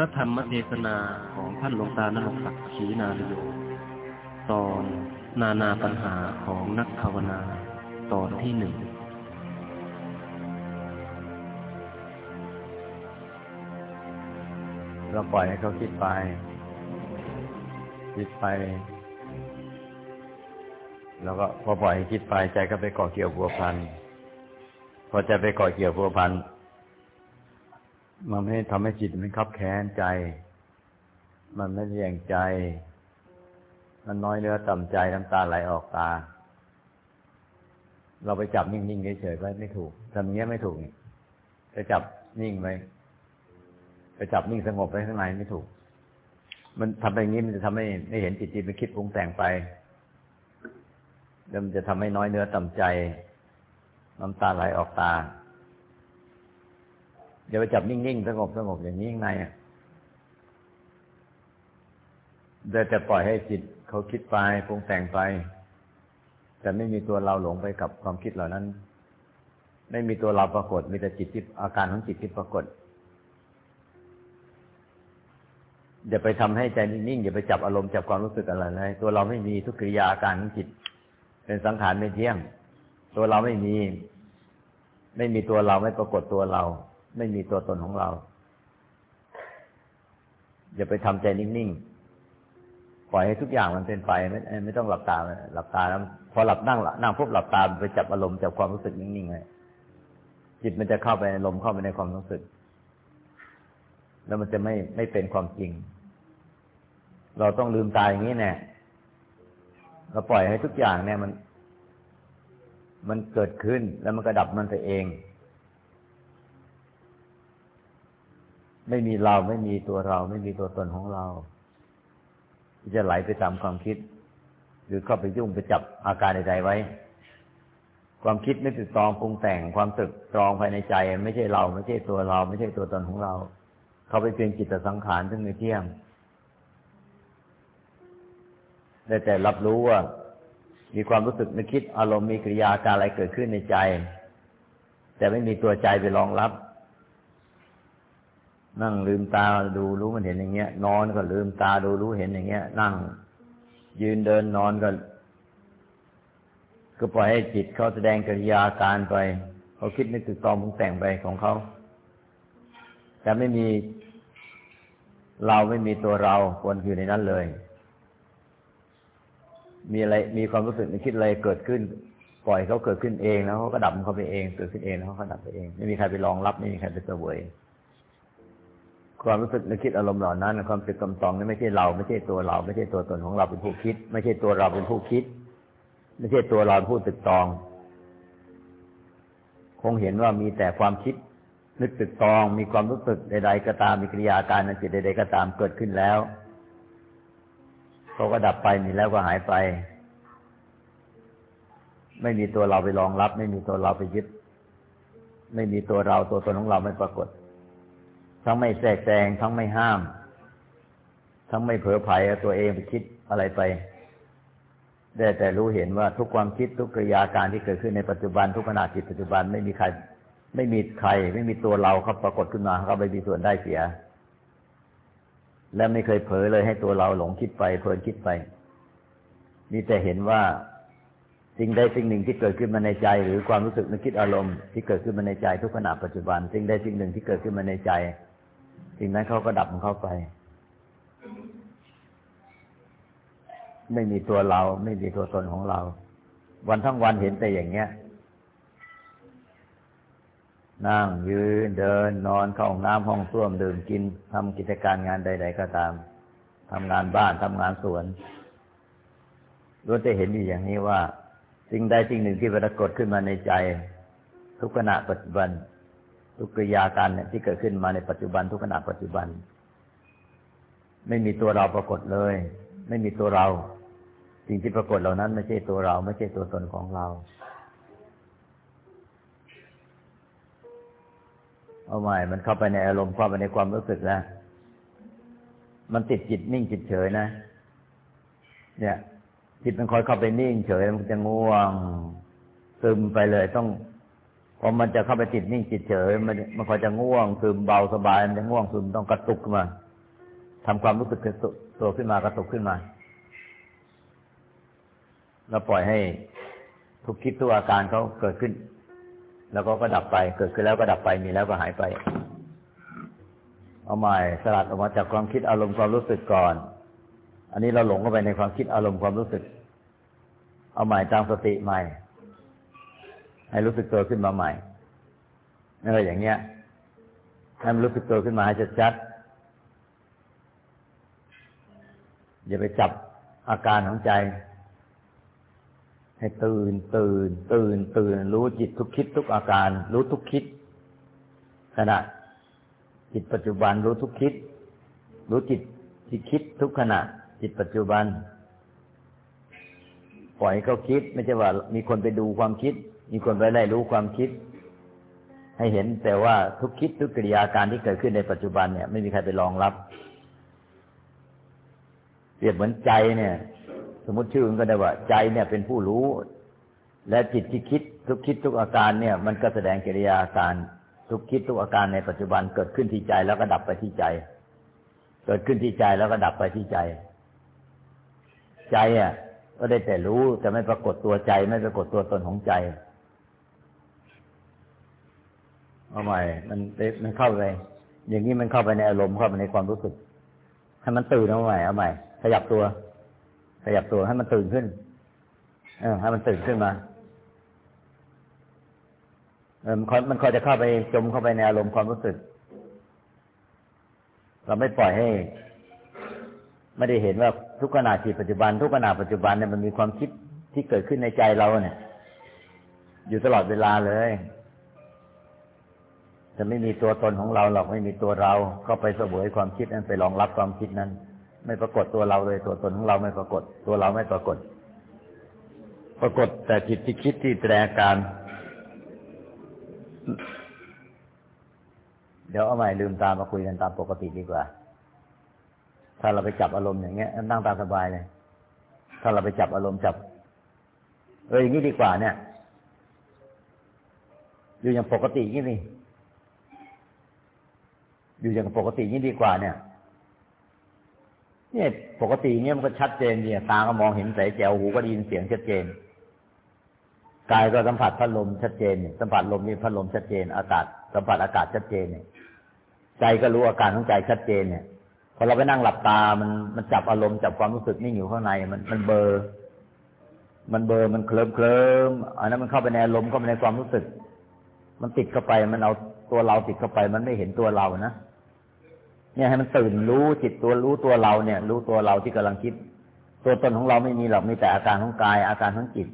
ระธรรมเทศนาของท่านหลวงตานรศักดิ์ขีนาลโย ตอนนานาปัญหาของนักภาวนา ตอนที่หนึ่ง เราปล่อยให้เขาคิดไป คิดไป แล้วก็พอปล่อยให้คิดไปใจก็ไปเกาะเกี่ยวพัวพัน พอใจไปเกาะเกี่ยวพัวพัน มันไม่ทำให้จิตมันคับแค้นใจ มันไม่แยงใจ มันน้อยเนื้อต่ำใจน้ำตาไหลออกตา เราไปจับนิ่งๆเฉยๆไว้ไม่ถูกทำอย่างเงี้ยไม่ถูกนี่ไปจับนิ่งไว้ไปจับนิ่งสงบไว้ข้างในไม่ถูก มันทำไปอย่างนี้มันจะทำให้ไม่เห็นจิตจิตมันคิดปรุงแต่งไปแล้วมันจะทำให้น้อยเนื้อต่ำใจ น้ำตาไหลออกตา เดี๋ยวไปจับนิ่งๆ สงบสงบอย่างนี้ข้างในอะเดี๋ยวจะปล่อยให้จิตเขาคิดไปปรุงแต่งไป แต่ไม่มีตัวเราหลงไปกับความคิดเหล่านั้น ไม่มีตัวเราปรากฏ มีแต่จิตที่อาการของจิตที่ปรากฏอย่าไปทำให้ใจนิ่งๆอย่าไปจับอารมณ์จับความรู้สึกอะไรเลยตัวเราไม่มีทุกกิริยาอาการของจิต เป็นสังขารไม่เที่ยง ตัวเราไม่มี ไม่มีตัวเราไม่ปรากฏตัวเรา ไม่มีตัวตนของเรา อย่าไปทำใจนิ่งๆ ปล่อยให้ทุกอย่างมันเป็นไป ไม่ไม่ต้องหลับตา หลับตาแล้วพอหลับนั่งนั่งปุ๊บหลับตาไปจับอารมณ์จับความรู้สึกนิ่งๆเลยจิตมันจะเข้าไปในลมเข้าไปในความรู้สึก แล้วมันจะไม่ไม่เป็นความจริง เราต้องลืมตายอย่างนี้แน่เราปล่อยให้ทุกอย่างเนี่ยมัน มันเกิดขึ้นแล้วมันก็ดับมันไปเอง ไม่มีเราไม่มีตัวเรา ไม่มีตัวตนของเรา ที่จะไหลไปตามความคิด หรือเข้าไปยุ่งไปจับอาการใดๆไว้ ความคิดไม่ติดตรองปรุงแต่งความตึกตรองภายในใจ ไม่ใช่เรา ไม่ใช่ตัวเรา ไม่ใช่ตัวตนของเรา เขาไปเป็นจิตสังขารซึ่งไม่เที่ยงได้แต่รับรู้ว่า มีความรู้สึกนึกคิดอารมณ์มีกิริยาการอะไรเกิดขึ้นในใจ แต่ไม่มีตัวใจไปรองรับ นั่งลืมตาดูรู้มันเห็นอย่างเงี้ย นอนก็ลืมตาดูรู้เห็นอย่างเงี้ย นั่ง ยืนเดินนอนก็ก็ปล่อยให้จิตเขาแสดงกิริยาการไปเขาคิดนึกตึกตองปรุงแต่งไปของเขาแต่ไม่มีเราไม่มีตัวเราควรอยู่ในนั้นเลย มีอะไรมีความรู้สึกในคิดอะไรเกิดขึ้น ปล่อยเขาเกิดขึ้นเองแล้วเขาก็ดับมันเขาไปเองเกิดขึ้นเองแล้วเขาก็ดับไปเอง ไม่มีใครไปรองรับไม่มีใครไปเสวย ความรู้สึกนึกคิดอารมณ์เหล่านั้น ความตึกกำตองนี่ไม่ใช่เราไม่ใช่ตัวเรา ไม่ใช่ตัวตนของเราเป็นผู้คิด ไม่ใช่ตัวเราเป็นผู้คิด ไม่ใช่ตัวเราผู้ตึกตอง คงเห็นว่ามีแต่ความคิด นึกตึกตอง มีความรู้สึกใด ๆ ก็ตามมีกิริยาการในจิตใด ๆ ก็ตามเกิดขึ้นแล้วเขาก็ดับไปมีแล้วก็หายไป ไม่มีตัวเราไปรองรับ ไม่มีตัวเราไปยึด ไม่มีตัวเราตัวตนของเราไม่ปรากฏ ทั้งไม่แทรกแซงทั้งไม่ห้าม ทั้งไม่เผลอไผลตัวเองไปคิดอะไรไปได้แต่รู้เห็นว่าทุกความคิดทุกกิริยาการที่เกิดขึ้นในปัจจุบันทุกขณะจิตปัจจุบันไม่มีใคร ไม่มีใคร ไม่มีตัวเราเขาปรากฏขึ้นมาเขาไม่มีส่วนได้เสีย และไม่เคยเผลอเลยให้ตัวเราหลงคิดไปเพลินคิดไปมีแต่เห็นว่าสิ่งใดสิ่งหนึ่งที่เกิดขึ้นมาในใจ หรือความรู้สึกนึกคิดอารมณ์ที่เกิดขึ้นมาในใจทุกขณะปัจจุบันสิ่งใดสิ่งหนึ่งที่เกิดขึ้นมาในใจ สิ่งนั้นเขาก็ดับมันเข้าไป ไม่มีตัวเรา ไม่มีตัวตนของเรา วันทั้งวันเห็นแต่อย่างเงี้ย นั่งยืนเดิน นอนเข้าห้องน้ำห้องส้วมดื่มกินทำกิจการงานใด ๆ ก็ตามทำงานบ้านทำงานสวนรู้จะเห็นอยู่อย่างนี้ว่า สิ่งใดสิ่งหนึ่งที่ปรากฏขึ้นมาในใจ ทุกขณะปัจจุบัน ทุกกิริยาการเนี่ยที่เกิดขึ้นมาในปัจจุบันทุกขณะปัจจุบัน ไม่มีตัวเราปรากฏเลย ไม่มีตัวเรา สิ่งที่ปรากฏเหล่านั้น ไม่ใช่ตัวเรา ไม่ใช่ตัวตนของเรา เอาใหม่มันเข้าไปในอารมณ์เข้าไปในความรู้สึกแล้วมันติดจิตนิ่งจิตเฉยนะ เนี่ยจิตมันคอยเข้าไปนิ่งเฉยมันจะง่วงซึมไปเลยต้อง พอมันจะเข้าไปจิตนิ่งจิตเฉย มันมันคอยจะง่วงซึมเบาสบายมันจะง่วงซึมต้องกระตุกมาทำความรู้สึกตัวขึ้นมากระตุกขึ้นมา แล้วปล่อยให้ทุกคิดทุกอาการเขาเกิดขึ้น แล้วก็ก็ดับไป เกิดขึ้นแล้วก็ดับไปมีแล้วก็หายไป เอาใหม่สลัดออกมาจากความคิดอารมณ์ความรู้สึกก่อน อันนี้เราหลงเข้าไปในความคิดอารมณ์ความรู้สึก เอาใหม่ตั้งสติใหม่ ให้รู้สึกตัวขึ้นมาใหม่อะไรอย่างเงี้ยให้มันรู้สึกตัวขึ้นมาให้ชัดๆอย่าไปจับอาการของใจ ให้ตื่นตื่น ตื่น ตื่น รู้จิตทุกคิดทุกอาการ รู้ทุกคิดขณะจิตปัจจุบันรู้ทุกคิด รู้จิตที่คิดทุกขณะ จิตปัจจุบัน ปล่อยเขาคิด ไม่ใช่ว่า มีคนไปดูความคิด มีคนไปไล่รู้ความคิด ให้เห็นแต่ว่าทุกคิดทุกกิริยาการที่เกิดขึ้นในปัจจุบันเนี่ยไม่มีใครไปรองรับ เปรียบเหมือนใจเนี่ย สมมติชื่อมันก็ได้ว่า ใจเนี่ยเป็นผู้รู้ และจิตที่คิดทุกคิดทุกอาการเนี่ย มันก็แสดงกิริยาอาการทุกคิดทุกอาการในปัจจุบันเกิดขึ้นที่ใจแล้วก็ดับไปที่ใจ เกิดขึ้นที่ใจแล้วก็ดับไปที่ใจ ใจอะ ก็ได้แต่รู้แต่ไม่ปรากฏตัวใจ ไม่ปรากฏตัวตนของใจ เอาใหม่ มันมันเข้าไป อย่างนี้มันเข้าไปในอารมณ์เข้าไปในความรู้สึก ให้มันตื่นเอาใหม่เอาใหม่ ขยับตัว ขยับตัวให้มันตื่นขึ้น เออ ให้มันตื่นขึ้นมาเออมันมันคอยจะเข้าไปจมเข้าไปในอารมณ์ความรู้สึก เราไม่ปล่อยให้ ไม่ได้เห็นว่าทุกขณะจิตปัจจุบัน ทุกขณะปัจจุบันเนี่ยมันมีความคิดที่เกิดขึ้นในใจเราเนี่ย อยู่ตลอดเวลาเลย จะไม่มีตัวตนของเราหรอกไม่มีตัวเรา ก็ไปเสวยความคิดนั้นไปรองรับความคิดนั้น ไม่ปรากฏตัวเราเลยตัวตนของเราไม่ปรากฏ ตัวเราไม่ปรากฏ ปรากฏแต่จิตที่คิดที่แสดงการ เดี๋ยวเอาใหม่ลืมตามาคุยกันตามปกติดีกว่า ถ้าเราไปจับอารมณ์อย่างเงี้ยนั่งตาสบายเลยถ้าเราไปจับอารมณ์จับ เอออย่างนี้ดีกว่าเนี่ย อยู่อย่างปกติอย่างนี้ อยู่อย่างปกตินี่งดีกว่าเนี่ย เนี่ยปกติเนี่ยมันก็ชัดเจนเนี่ยตาก็มองเห็นแสงแจ๋วหูก็ได้ยินเสียงชัดเจนกายก็สัมผัสพัดลมชัดเจนสัมผัสลมนี่พัดลมชัดเจน อากาศสัมผัสอากาศชัดเจนเนี่ยใจก็รู้อาการของใจชัดเจนเนี่ยพอเราไปนั่งหลับตา มันมันจับอารมณ์จับความรู้สึกนิ่งอยู่ข้างใน มันมันเบอร์ มันเบอร์มันเคลิ้มเคลิ้มอันนั้นมันเข้าไปในอารมณ์เข้าไปในความรู้สึก มันติดเข้าไป มันเอาตัวเราติดเข้าไป มันไม่เห็นตัวเรานะ เนี่ยให้มันตื่นรู้จิตตัวรู้ตัวเราเนี่ย รู้ตัวเราที่กำลังคิด ตัวตนของเราไม่มีหรอกมีแต่อาการของกายอาการของจิต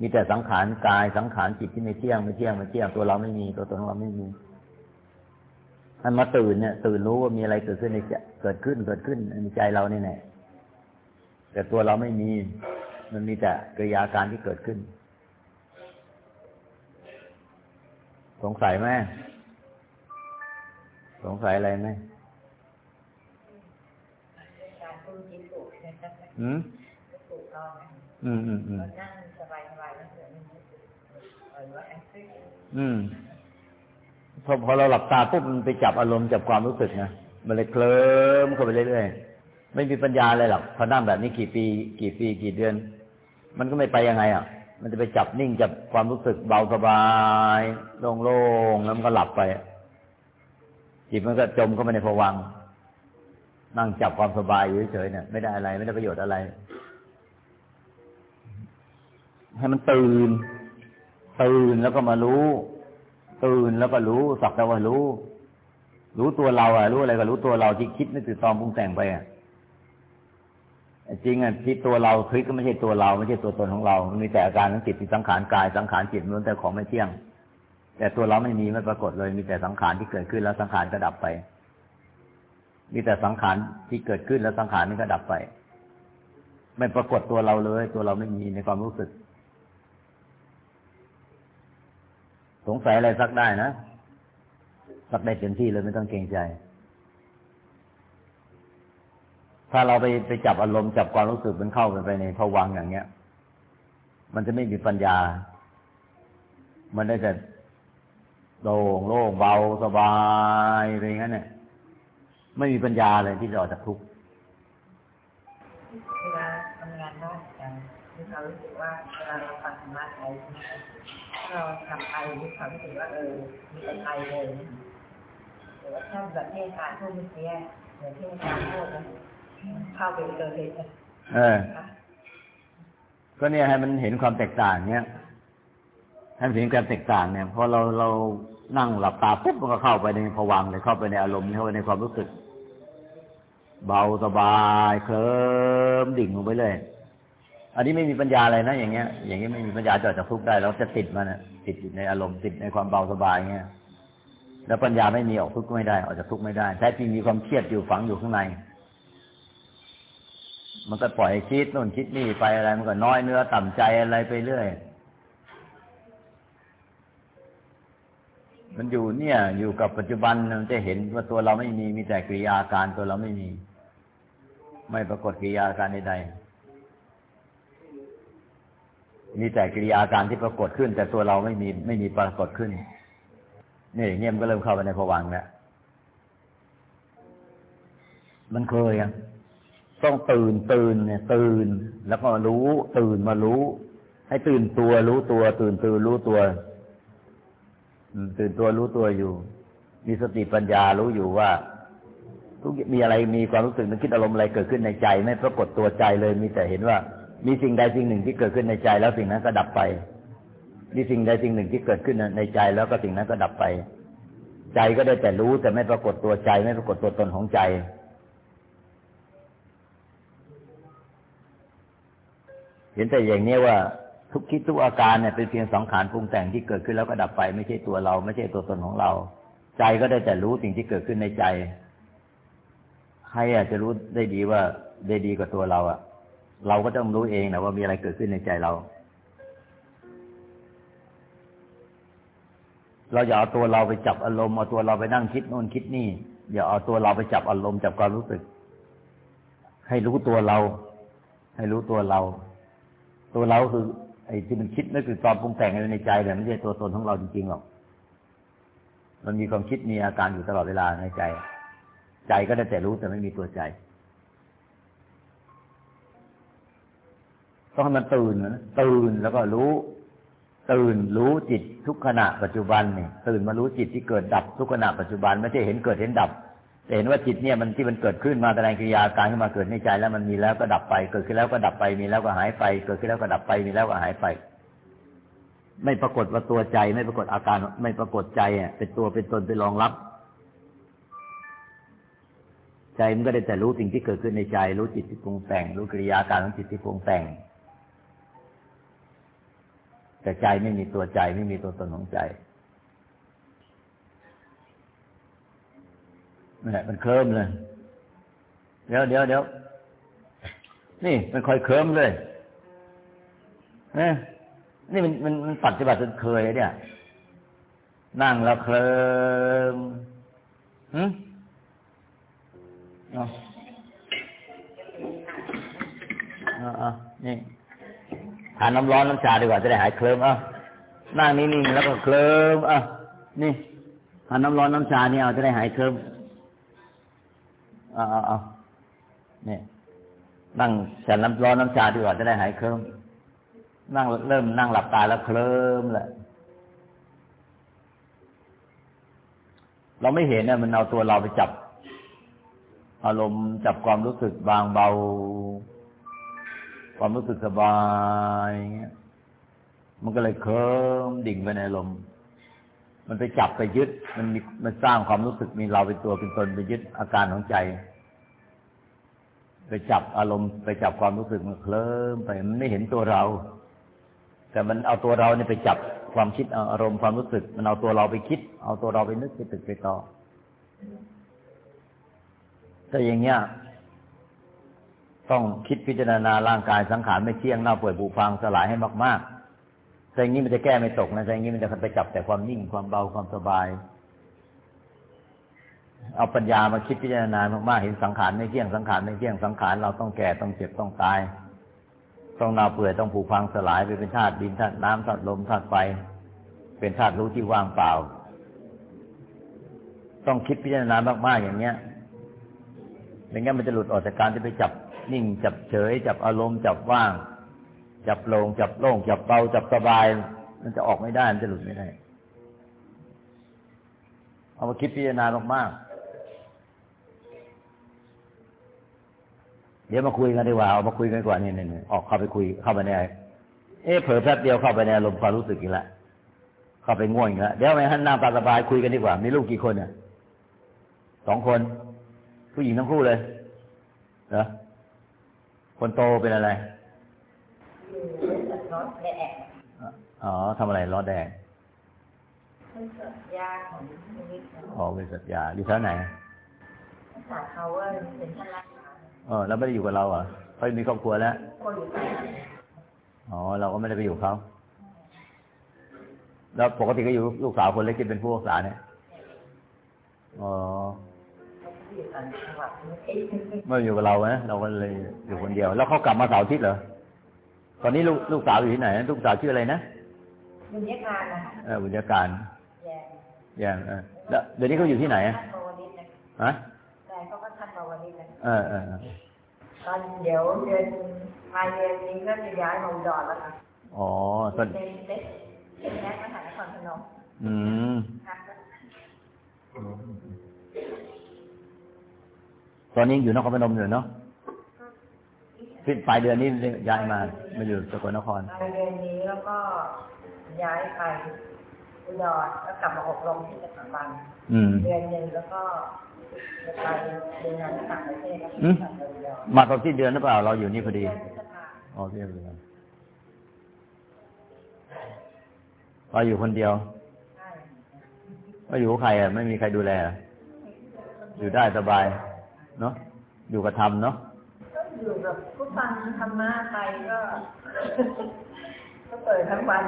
มีแต่สังขารกายสังขารจิตที่ไม่เที่ยงไม่เที่ยงไม่เที่ยงตัวเราไม่มีตัวตนของเราไม่มีมันมาตื่นเนี่ย ตื่นรู้ว่ามีอะไรเกิดขึ้นในเกิดขึ้นเกิดขึ้นในใจเราเนี่ยแหละแต่ตัวเราไม่มี มันมีแต่กิริยาการที่เกิดขึ้น สงสัยไหมสงสัยอะไรไหม อืมอืมอืมอืมอืมพอพอเราหลับตาปุ๊บมันไปจับอารมณ์จับความรู้สึกนะมันเลยเคลิ้มเข้าไปเรื่อยๆไม่มีปัญญาอะไรหรอกพอนั่งแบบนี้กี่ปี กี่ปีกี่เดือน มันก็ไม่ไปยังไงอะ มันจะไปจับนิ่งจับความรู้สึกเบาสบายโล่งๆแล้วมันก็หลับไปจิตมันก็จมเข้าไปในภวังค์ นั่งจับความสบายอยู่เฉยๆเนี่ยไม่ได้อะไร ไม่ได้ประโยชน์อะไร ให้มันตื่น ตื่นแล้วก็มารู้ ตื่นแล้วก็รู้สักแต่ว่ารู้ รู้ตัวเราอะรู้อะไรก็รู้ตัวเราที่คิดนึกติดตอมปรุงแต่งไปอะจริงอะที่ตัวเราคิดก็ไม่ใช่ตัวเรา ไม่ใช่ตัวตนของเรา มันมีแต่อาการของจิตที่สังขารกายสังขารจิตมันแต่ของไม่เที่ยง แต่ตัวเราไม่มีไม่ปรากฏเลยมีแต่สังขารที่เกิดขึ้นแล้วสังขารก็ดับไป มีแต่สังขารที่เกิดขึ้นแล้วสังขารนี้ก็ดับไป ไม่ปรากฏตัวเราเลย ตัวเราไม่มีในความรู้สึก สงสัยอะไรสักได้นะสักได้เต็มที่เลยไม่ต้องเกรงใจ ถ้าเราไปไปจับอารมณ์จับความรู้สึกมันเข้าไปในภวังอย่างเงี้ย มันจะไม่มีปัญญา มันได้แต่โล่งโล่งเบาสบายไปงั้นเนี่ย ไม่มีปัญญาเลยที่จะออกจากทุกข์เวลาทำงานบ้านกันมีความรู้สึกว่าเวลาเราฟังธรรมะไปใช่ไหมคะถ้าเราทำไปมีความรู้สึกว่าเออมีแต่ไปเลยหรือว่าถ้าแบบเทศกาลพูดเมื่อกี้เหมือนเทศกาลพูดนะเข้าไปเลยเลยนะเออคะก็เนี่ยให้มันเห็นความแตกต่างเนี้ยให้มันเห็นความแตกต่างเนี่ยพอเราเรานั่งหลับตาปุ๊บมันก็เข้าไปในภวังค์เลยเข้าไปในอารมณ์เข้าไปในความรู้สึก เบาสบายเคลิ้มดิ่งลงไปเลย อันนี้ไม่มีปัญญาอะไรนะอย่างเงี้ย อย่างเงี้ยไม่มีปัญญาจะออกจากทุกข์ได้เราจะติดมันนะติดอยู่ในอารมณ์ติดในความเบาสบายเงี้ย แล้วปัญญาไม่มีออกทุกข์ไม่ได้ออกจากทุกข์ไม่ได้แท้จริงมีความเครียดอยู่ฝังอยู่ข้างใน มันก็ปล่อยคิดโน่นคิดนี่ไปอะไร มันก็น้อยเนื้อต่ำใจอะไรไปเรื่อยมันอยู่เนี่ย อยู่กับปัจจุบันมันจะเห็นว่าตัวเราไม่มีมีแต่กิริยาการตัวเราไม่มี ไม่ปรากฏกิริยาการใดๆมีแต่กิริยาการที่ปรากฏขึ้น แต่ตัวเราไม่มีไม่มีปรากฏขึ้นนี่เงี้ยมันก็เริ่มเข้าไปในภวังแล้วมันเคยยังต้องตื่นตื่นเนี่ย ตื่น แล้วก็รู้ ตื่นมารู้ ให้ตื่นตัวรู้ตัว ตื่นตื่นรู้ตัวตื่นตัวรู้ตัวอยู่ มีสติปัญญารู้อยู่ว่า ทุกมีอะไรมีความรู้สึกนึกคิดอารมณ์อะไรเกิดขึ้นในใจ ไม่ปรากฏตัวใจเลย มีแต่เห็นว่า มีสิ่งใดสิ่งหนึ่งที่เกิดขึ้นในใจ แล้วสิ่งนั้นก็ดับไป มีสิ่งใดสิ่งหนึ่งที่เกิดขึ้นในใจ แล้วก็สิ่งนั้นก็ดับไป ใจก็ได้แต่รู้แต่ไม่ปรากฏตัวใจ ไม่ปรากฏตัวตนของใจเห็นแต่อย่างนี้ว่าทุกคิดทุกอาการเนี่ยเป็นเพียงสังขารปรุงแต่งที่เกิดขึ้นแล้วก็ดับไป ไม่ใช่ตัวเรา ไม่ใช่ตัวตนของเรา ใจก็ได้แต่รู้สิ่งที่เกิดขึ้นในใจ ใครอาจจะรู้ได้ดีว่าได้ดีกว่าตัวเราอะเราก็ต้องรู้เองนะว่ามีอะไรเกิดขึ้นในใจเรา เราอย่าเอาตัวเราไปจับอารมณ์เอาตัวเราไปนั่งคิดโน่นคิดนี่ อย่าเอาตัวเราไปจับอารมณ์จับความรู้สึก ให้รู้ตัวเรา ให้รู้ตัวเรา ตัวเราคือ ไอ้ที่มันคิดนั่นคือความปรุงแต่งในใจแต่ไม่ใช่ตัวตนของเราจริงๆหรอก มันมีความคิดมีอาการอยู่ตลอดเวลาในใจ ใจก็ได้แต่รู้แต่ไม่มีตัวใจ ต้องให้มันตื่นนะตื่นแล้วก็รู้ ตื่นรู้จิตทุกขณะปัจจุบันเนี่ยตื่นมารู้จิตที่เกิดดับทุกขณะปัจจุบันไม่ใช่เห็นเกิดเห็นดับแต่เห็นว่าจิตเนี่ยมันที่มันเกิดขึ้นมาแสดงกิริยาการขึ้นมาเกิดในใจแล้วมันมีแล้วก็ดับไป เกิดขึ้นแล้วก็ดับไปมีแล้วก็หายไป เกิดขึ้นแล้วก็ดับไปมีแล้วก็หายไป ไม่ปรากฏว่าตัวใจ ไม่ปรากฏอาการไม่ปรากฏใจอะเป็นตัวเป็นตนเป็นรองรับ ใจมันก็ได้แต่รู้สิ่งที่เกิดขึ้นในใจ รู้จิตที่ปรุงแต่ง รู้กิริยาการของจิตที่ปรุงแต่ง แต่ใจไม่มีตัวใจไม่มีตัวตนของใจนั่นแหละมันเคลิ้มเลย เดี๋ยวเดี๋ยวเดี๋ยวนี่มันคอยเคลิ้มเลยเนี่ยนี่มันมันมันปฏิบัติจนเคยเนี่ย นั่งแล้วเคลิ้มหืม อาเอาเอนี่ทานน้ำร้อนน้ำชาดีกว่าจะได้หายเคลิ้มอะนั่งนิ่งๆแล้วก็เคลิ้มอะนี่ทานน้ำร้อนน้ำชาเนี่เอาจะได้หายเคลิ้มอาเอาเอาเนี่นั่งฉันน้ำร้อนน้ำชาดีกว่าจะได้หายเคลิ้มนั่งเริ่มนั่งหลับตาแล้วเคลิ้มแหละเราไม่เห็นเนี่ยมันเอาตัวเราไปจับ อารมณ์จับความรู้สึกบางเบา ความรู้สึกสบายเงี้ยมันก็เลยเคลิ้มดิ่งไปในลมณ์มันไปจับไปยึด มันมีมันสร้างความรู้สึกมีเราเป็นตัวเป็นตนไปยึดอาการของใจ ไปจับอารมณ์ไปจับความรู้สึกมันเคลิ้มไป มันไม่เห็นตัวเรา แต่มันเอาตัวเราเนี่ยไปจับความคิดเอาอารมณ์ความรู้สึก มันเอาตัวเราไปคิด เอาตัวเราไปนึกไปตึกไปต่อ แต่อย่างเงี้ยต้องคิดพิจารณาร่างกายสังขารไม่เที่ยงเน่าเปื่อยผุพังสลายให้มากๆแต่อย่างนี้มันจะแก้ไม่ตกนะแต่อย่างนี้มันจะไปจับแต่ความนิ่งความเบาความสบาย เอาปัญญามาคิดพิจารณามากๆเห็นสังขารไม่เที่ยงสังขารไม่เที่ยงสังขารเราต้องแก่ต้องเจ็บต้องตาย ต้องเน่าเปื่อยต้องผุพังสลายไปเป็นธาตุดินธาตุน้ำธาตุลมธาตุไฟเป็นธาตุรู้ที่ว่างเปล่า ต้องคิดพิจารณามากๆอย่างเนี้ย ไม่งั้นมันจะหลุดออกจากการที่ไปจับนิ่งจับเฉย จับอารมณ์จับว่าง จับโลงจับโล่งจับเบาจับสบาย มันจะออกไม่ได้มันจะหลุดไม่ได้ เอามาคิดพิจารณามากๆเดี๋ยวมาคุยกันดีกว่าเอามาคุยกันดีกว่านี่นี่ออกเข้าไปคุยเข้าไปในเอ๊ะเผลอแป๊บเดียวเข้าไปในอารมณ์ความรู้สึกอีกแล้วเข้าไปง่วงอีกแล้วเดี๋ยวไปห้นั่งตาสบายคุยกันดีกว่ามีลูกกี่คนเนี่ยสองคน ผู้หญิงทั้งคู่เลยเหรอคนโตเป็นอะไรอยู่บริษัทรถแดกอ๋อทำอะไรล้อแดงบริษัทยาของชีวิตนะอ๋อบริษัทยาอยู่แถวไหนภาษาเขาว่าเป็นท่านรักษาเออแล้วไม่ได้อยู่กับเราเหรอเขามีครอบครัวแล้วคนอยู่ที่ไหนอ๋อ เราก็ไม่ได้ไปอยู่เขาแล้วปกติก็อยู่ลูกสาวคนเล็กที่เป็นผู้รักษาเนี่ย อ๋อ ไม่อยู่กับเรานะเราก็เลยอยู่คนเดียว แล้วเขากลับมาเสาร์อาทิตย์เหรอตอนนี้ลูกลูกสาวอยู่ที่ไหนลูกสาวชื่ออะไรนะบรรยากาศนะคะเออบุญญาการแย่อย่างเออแล้วเดี๋ยวนี้เขาอยู่ที่ไหนอะท่านปวนิชนะฮะแต่เขาก็ท่านปวนิชนะเออเออเออตอนเดี๋ยวเดือนปลายเดือนนี้ก็จะย้ายมาอุดรแล้วค่ะอ๋อตอนเป็นเล็กเป็นแม็กมหานครพนมอืมครับ ตอนนี้อยู่นครพนมอยู่เนาะสิ้นปลายเดือนนี้ย้ายมามาอยู่สกลนครปลายเดือนนี้แล้วก็ย้ายไปอุดรแล้วกลับมาอบรมที่สถาบันอืมเดือนหนึ่งแล้วก็จะไปเดินงานที่ต่างประเทศแล้วก็อืมกลับมาอุดรมาตอนที่เดือนหรือเปล่า เราอยู่นี่พอดีเดือนพฤษภาอ๋อเรียบร้อยเราอยู่คนเดียวใช่ไม่อยู่กับใครอะไม่มีใครดูแลเหรออยู่ได้สบาย เนาะอยู่กับธรรมเนาะก็อยู่กับผู้ฟังธรรมะไปก็ ก็เปิดทั้งวัน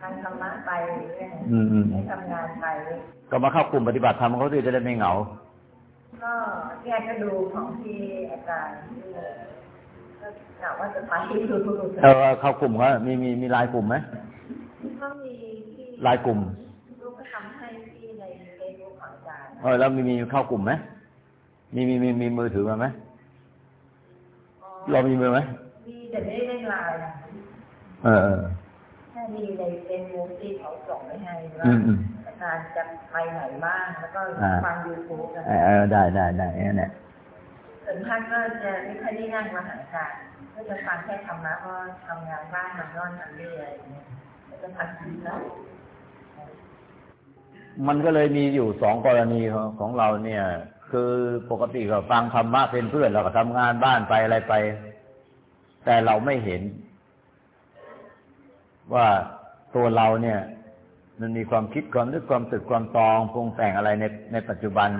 ทางธรรมะไปเรื่อยอืมอืมให้ทำงานไปก็มาเข้ากลุ่มปฏิบัติธรรมเขาจะได้ไม่เหงา ก็แยกก็ดูของที่อาจารย์ที่ก็กะว่าจะไปดูเออเข้ากลุ่มเขามีมีมีไลายกลุ่มไหมก็มีที่ไลายกลุ่มลูกก็ทำให้ที่ในเฟซบุ๊กของอาจารย์เออแล้วมีมีเข้ากลุ่มไหม มีมีมีมีมือถือมาไหมอ๋อเรามีมือไหมมีแต่ไม่ได้เล่นไลน์เออเออแค่มีในเฟซบุ๊กที่เขาส่งไปให้ว่าอืมอืมอาจารย์จะไปไหนบ้างแล้วก็อ่าฟังยูทูบกันเออเออได้ได้ได้นั่นแหละส่วนท่านก็จะไม่ค่อยได้นั่งมาหาอาจารย์ก็จะฟังแค่ธรรมะเพราะทำงานบ้านทำนอนทำนี่อะไรอย่างเงี้ยก็จะฟังทีแล้วมันก็เลยมีอยู่สองกรณีของของเราเนี่ย คือปกติก็ฟังธรรมะเป็นเพื่อนเราก็ทำงานบ้านไปอะไรไป แต่เราไม่เห็น ว่าตัวเราเนี่ย มันมีความคิดความนึกความตึกความตองปรุงแต่งอะไรในในปัจจุบัน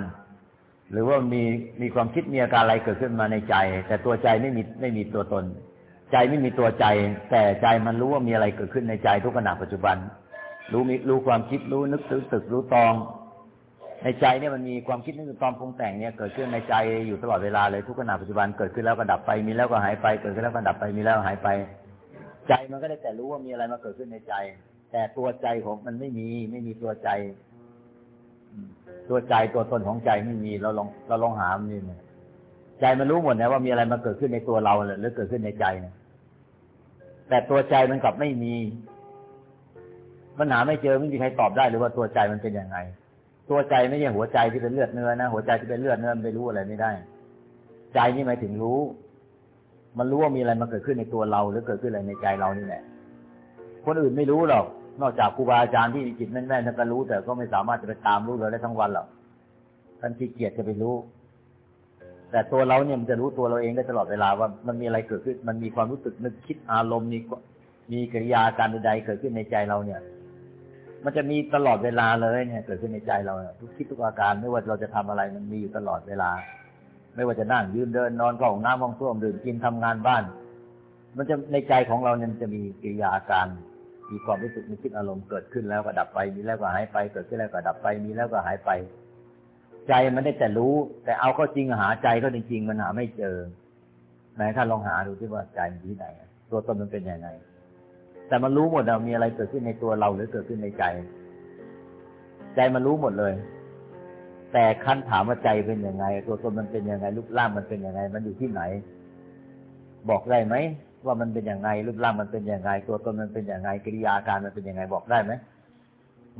หรือว่ามีมีความคิดมีอาการอะไรเกิดขึ้นมาในใจ แต่ตัวใจไม่มีไม่มีตัวตน ใจไม่มีตัวใจ แต่ใจมันรู้ว่ามีอะไรเกิดขึ้นในใจทุกขณะปัจจุบัน รู้มีรู้ความคิดรู้นึกรู้ตึกรู้ตอง ในใจเนี่ยมันมีความคิดนึกตองปรุงแต่งเนี่ยเกิดขึ้นในใจอยู่ตลอดเวลาเลยทุกขณะปัจจุบันเกิดขึ้นแล้วก็ดับไปมีแล้วก็หายไปเกิดขึ้นแล้วก็ดับไปมีแล้วหายไป ใจมันก็ได้แต่รู้ว่ามีอะไรมาเกิดขึ้นในใจ แต่ตัวใจของมันไม่มีไม่มีตัวใจ ตัวใจตัวตนของใจไม่มีเราลองเราลองหามันนี่เนี่ยใจมันรู้หมดนะว่ามีอะไรมาเกิดขึ้นในตัวเราหรือเกิดขึ้นในใจนะแต่ตัวใจมันกลับไม่มีปัญหาไม่เจอไม่มีใครตอบได้หรือว่าตัวใจมันเป็นยังไง ตัวใจไม่ใช่หัวใจที่เป็นเลือดเนื้อนะหัวใจที่เป็นเลือดเนื้อมันไปรู้อะไรไม่ได้ ใจนี่หมายถึงรู้ มันรู้ว่ามีอะไรมาเกิดขึ้นในตัวเรา หรือเกิดขึ้นอะไรในใจเรานี่แหละคนอื่นไม่รู้หรอก นอกจากครูบาอาจารย์ที่มีจิตแน่นๆท่านก็รู้ แต่ก็ไม่สามารถจะไปตามรู้เราได้ทั้งวันหรอกท่านขี้เกียจจะไปรู้ แต่ตัวเราเนี่ยมันจะรู้ตัวเราเองได้ตลอดเวลาว่ามันมีอะไรเกิดขึ้น มันมีความรู้สึกนึกคิดอารมณ์มีมีกิริยาการใดๆเกิดขึ้นในใจเราเนี่ย มันจะมีตลอดเวลาเลยเนี่ยเกิดขึ้นในใจเราทุกคิดทุกอาการไม่ว่าเราจะทำอะไรมันมีอยู่ตลอดเวลา ไม่ว่าจะนั่งยืนเดินนอนเข้าห้องน้ำห้องส้วมดื่มกินทำงานบ้าน มันจะในใจของเราเนี่ยมันจะมีกิริยาอาการ มีความรู้สึกมีคิดอารมณ์เกิดขึ้นแล้วก็ดับไปมีแล้วก็หายไป เกิดขึ้นแล้วก็ดับไปมีแล้วก็หายไป ใจมันได้แต่รู้ แต่เอาเข้าจริงหาใจก็จริงๆมันหาไม่เจอไหนท่านลองหาดูที่ว่าใจมันอยู่ที่ไหนตัวตนมันเป็นยังไง แต่มันรู้หมดเรามีอะไรเกิดขึ้นในตัวเราหรือเกิดขึ้นในใจ ใจมันรู้หมดเลย แต่ขั้นถามว่าใจเป็นยังไง ตัวตนมันเป็นยังไง รูปร่างมันเป็นยังไง มันอยู่ที่ไหน บอกได้ไหมว่ามันเป็นยังไง รูปร่างมันเป็นยังไง ตัวตนมันเป็นยังไงกิริยาการมันเป็นยังไง บอกได้ไหม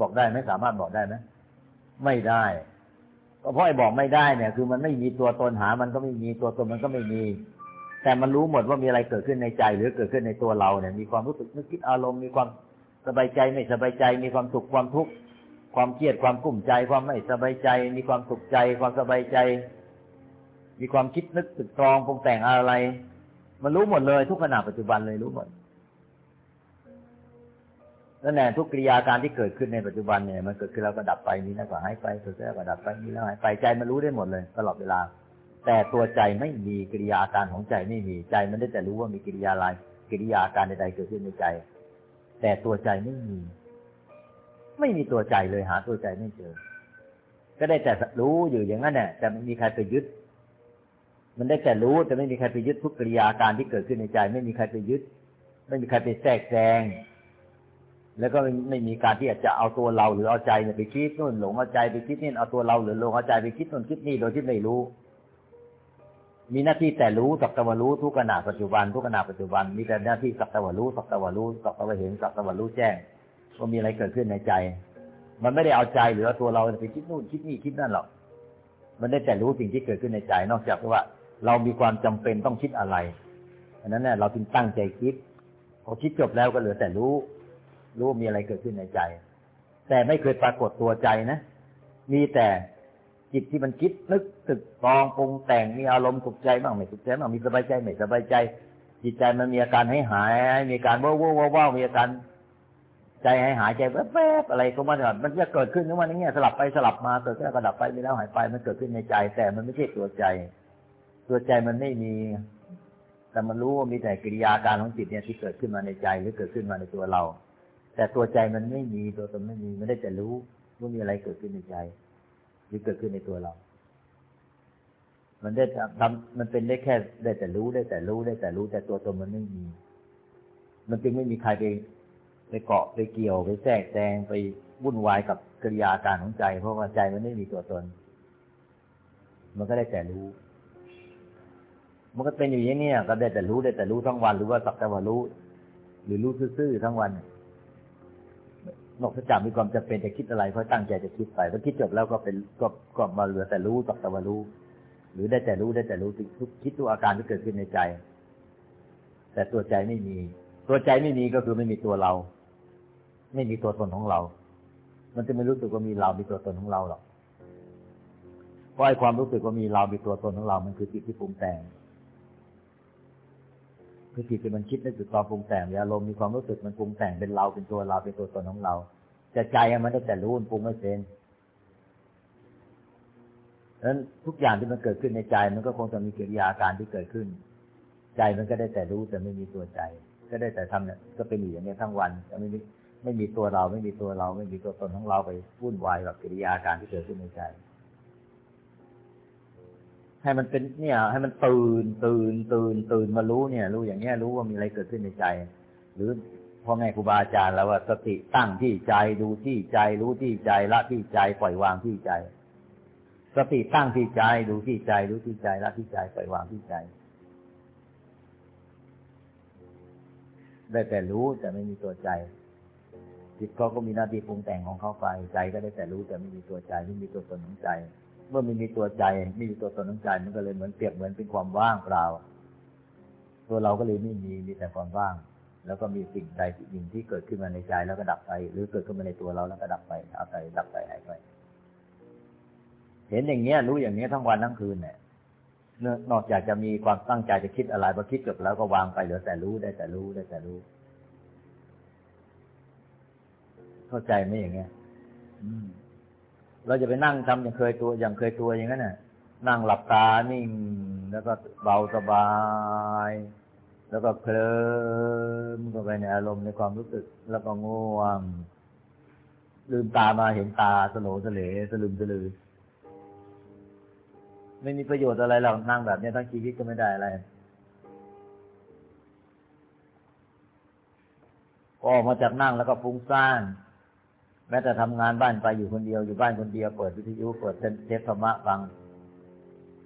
บอกได้ไหมสามารถบอกได้ไหมไม่ได้ก็เพราะไอ้บอกไม่ได้เนี่ย คือมันไม่มีตัวตนหา มันก็ไม่มีตัวตนมันก็ไม่มี แต่มันรู้หมดว่ามีอะไรเกิดขึ้นในใจหรือเกิดขึ้นในตัวเราเนี่ย มีความรู้สึกนึกคิดอารมณ์มีความสบายใจไม่สบายใจ มีความสุขความทุกข์ความเครียดความกุ้มใจ ความไม่สบายใจ มีความสุขใจ ความสบายใจ มีความคิดนึกตึกตรองปรุงแต่งอะไร มันรู้หมดเลยทุกขณะปัจจุบันเลยรู้หมดนั่นแหละทุกกิริยาการที่เกิดขึ้นในปัจจุบันเนี่ยมันเกิดขึ้นแล้วก็ดับไปมีแล้วก็หายไปเกิดขึ้นแล้วก็ดับไปมีแล้วหายไปใจมันรู้ได้หมดเลยตลอดเวลา แต่ตัวใจไม่มีกิริยาการของใจไม่มีใจมันได้แต่รู้ว่ามีกิริยาอะไรกิริยาการใดๆเกิดขึ้นในใจ แต่ตัวใจไม่มี ไม่มีตัวใจเลยหาตัวใจไม่เจอ ก็ได้แต่รู้อยู่อย่างนั้นแหละแต่ไม่มีใครไปยึด มันได้แต่รู้แต่ไม่มีใครไปยึดทุกกิริยาการที่เกิดขึ้นในใจ ไม่มีใครไปยึด ไม่มีใครไปแทรกแซงแล้วก็ไม่มีการที่จะเอาตัวเราหรือเอาใจไปคิดนู่นหลงเอาใจไปคิดนี่เอาตัวเราหรือหลงเอาใจไปคิดนู่นคิดนี่โดยที่ไม่รู้ มีหน้าที่แต่รู้สักตะวันรู้ทุกขณะปัจจุบันทุกขณะปัจจุบัน มีแต่หน้าที่สักตะวันรู้สักตะวันรู้สักตะวันเห็นสักตะวันรู้แจ้งว่ามีอะไรเกิดขึ้นในใจ มันไม่ได้เอาใจหรือเอาตัวเราไปคิดนู่นคิดนี่คิดนั่นหรอกมันได้แต่รู้สิ่งที่เกิดขึ้นในใจ นอกจากว่า เรามีความจำเป็นต้องคิดอะไรอันนั้นเนี่ยเราจึงตั้งใจคิดพอคิดจบแล้วก็เหลือแต่รู้ รู้มีอะไรเกิดขึ้นในใจ แต่ไม่เคยปรากฏตัวใจนะ มีแต่ จิตที่มันคิดนึกตึกตองปรุงแต่งมีอารมณ์สุขใจบ้างไม่สุขใจบ้างมีสบายใจไม่สบายใจ จิตใจมันมีอาการให้หาย มีการว้าวว้าวว้าวมีอาการใจให้หายใจแวบๆอะไรก็มันมันจะเกิดขึ้นทุกวันนี้สลับไปสลับมาเกิดขึ้นแล้วก็ดับไปมีแล้วหายไป มันเกิดขึ้นในใจ แต่มันไม่ใช่ตัวใจ ตัวใจมันไม่มี แต่มันรู้ว่ามีแต่กิริยาการของจิตเนี่ยที่เกิดขึ้นมาในใจหรือเกิดขึ้นมาในตัวเรา แต่ตัวใจมันไม่มีตัวตนไม่มีมันได้แต่รู้ว่ามีอะไรเกิดขึ้นในใจ หรือเกิดขึ้นในตัวเรา มันได้ทำมันเป็นได้แค่ได้แต่รู้ได้แต่รู้ได้แต่รู้แต่ตัวตนมันไม่มี มันจึงไม่มีใครไปไปเกาะไปเกี่ยวไปแทรกแซงไปวุ่นวายกับกิริยาการของใจ เพราะว่าใจมันไม่มีตัวตน มันก็ได้แต่รู้ มันก็เป็นอยู่อย่างนี้ก็ได้แต่รู้ได้แต่รู้ทั้งวัน หรือว่าสักแต่ว่ารู้ หรือรู้ซื่อๆทั้งวันน นอกจากมีความจำเป็นจะคิดอะไรเพราะตั้งใจจะคิดไปพอคิดจบแล้วก็เป็นก็ก็มาเหลือแต่รู้สักแต่ว่ารู้ หรือได้แต่รู้ได้แต่รู้ทุกคิดทุกอาการที่เกิดขึ้นในใจ แต่ตัวใจไม่มี ตัวใจไม่มีก็คือไม่มีตัวเรา ไม่มีตัวตนของเรา มันจะไม่รู้สึกว่ามีเรา มีตัวตนของเราหรอกเพราะไอ้ความรู้สึกว่ามีเรา มีตัวตนของเรา มันคือจิตที่ปรุงแต่ง คือจิตที่มันคิดนึกถึงความปรุงแต่งมีอารมณ์มีความรู้สึกมันปรุงแต่งเป็นเราเป็นตัวเราเป็นตัวตนของเราแต่ใจมันได้แต่รู้มันปรุงไม่เป็นดังนั้นทุกอย่างที่มันเกิดขึ้นในใจ มันก็คงจะมีกิริยาการที่เกิดขึ้น ใจมันก็ได้แต่รู้แต่ไม่มีตัวใจ ก็ได้แต่ทำเนี่ยก็เป็นอยู่อย่างนี้ทั้งวันไม่มีไม่มีตัวเรา ไม่มีตัวเรา ไม่มีตัวตนของเราไปวุ่นวายกับกิริยาการที่เกิดขึ้นในใจ ให้มันเป็นเนี่ย ให้มันตื่นตื่นตื่นตื่นมารู้เนี่ย รู้อย่างเนี้ยรู้ว่ามีอะไรเกิดขึ้นในใจ หรือพ่อแม่ครูบาอาจารย์แล้วว่าสติตั้งที่ใจดูที่ใจ รู้ที่ใจละที่ใจปล่อยวางที่ใจ สติตั้งที่ใจดูที่ใจ รู้ที่ใจละที่ใจปล่อยวางที่ใจ ได้แต่รู้แต่ไม่มีตัวใจจิตเขาก็มีหน้าที่ปรุงแต่งของเขาไปใจก็ได้แต่รู้แต่ไม่มีตัวใจไม่มีตัวตนของใจ เมื่อไม่มีตัวใจไม่มีตัวตนของใจมันก็เลยเหมือนเปรียบเหมือนเป็นความว่างเปล่า ตัวเราก็เลยไม่มีมีแต่ความว่าง แล้วก็มีสิ่งใดสิ่งหนึ่งที่เกิดขึ้นมาในใจแล้วก็ดับไป หรือเกิดขึ้นมาในตัวเราแล้วก็ดับไปเอาไปดับไปหายไปเห็นอย่างเงี้ยรู้อย่างเงี้ยทั้งวันทั้งคืนเนี่ยนอกจากจะมีความตั้งใจจะคิดอะไรพอคิดจบแล้วก็วางไปเหลือแต่รู้ได้แต่รู้ได้แต่รู้ เข้าใจไหมอย่างเงี้ย อืม เราจะไปนั่งทำอย่างเคยตัวอย่างเคยตัวอย่างนั้นน่ะ นั่งหลับตานิ่งแล้วก็เบาสบาย แล้วก็เคลิ้มเข้าไปในอารมณ์ในความรู้สึก แล้วก็ง่วง ลืมตามาเห็นตาสโลสเลสลืมสลือไม่มีประโยชน์อะไรหรอกนั่งแบบนี้ทั้งชีวิตก็ไม่ได้อะไรก็ออกมาจากนั่งแล้วก็ฟุ้งซ่าน ม้แต่ทำงานบ้านไปอยู่คนเดียวอยู่บ้านคนเดียวเปิดวิทยุเปิดเทปธรรมะฟัง